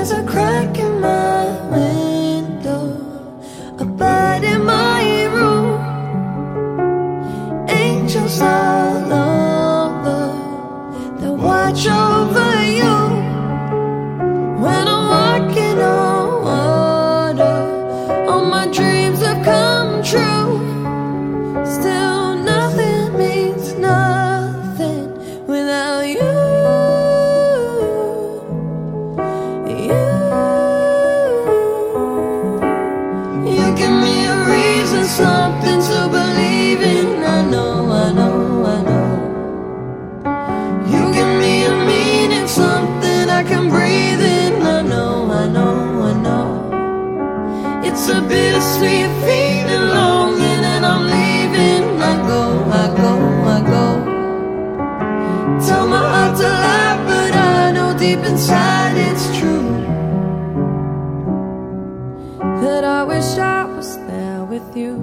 There's a crack in longing, and I'm leaving. I go, I go, I go. Tell my heart to lie, but I know deep inside it's true. That I wish I was there with you.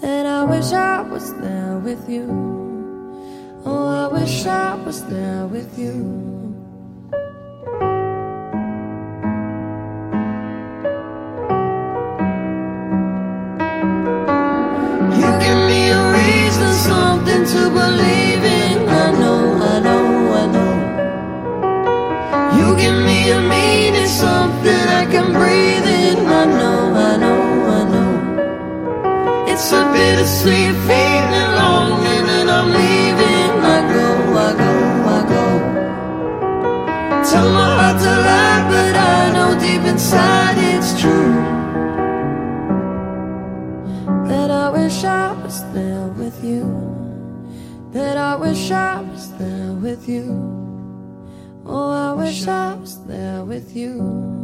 That I wish I was there with you. Oh, I wish I was there with. You give me a meaning, something I can breathe in. I know, I know, I know. It's a bittersweet feeling, longing, and I'm leaving. I go, I go, I go. Tell my heart to lie, but I know deep inside it's true. That I wish I was there with you. That I wish I was there with you. Oh, I wish I was there with you.